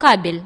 قابل.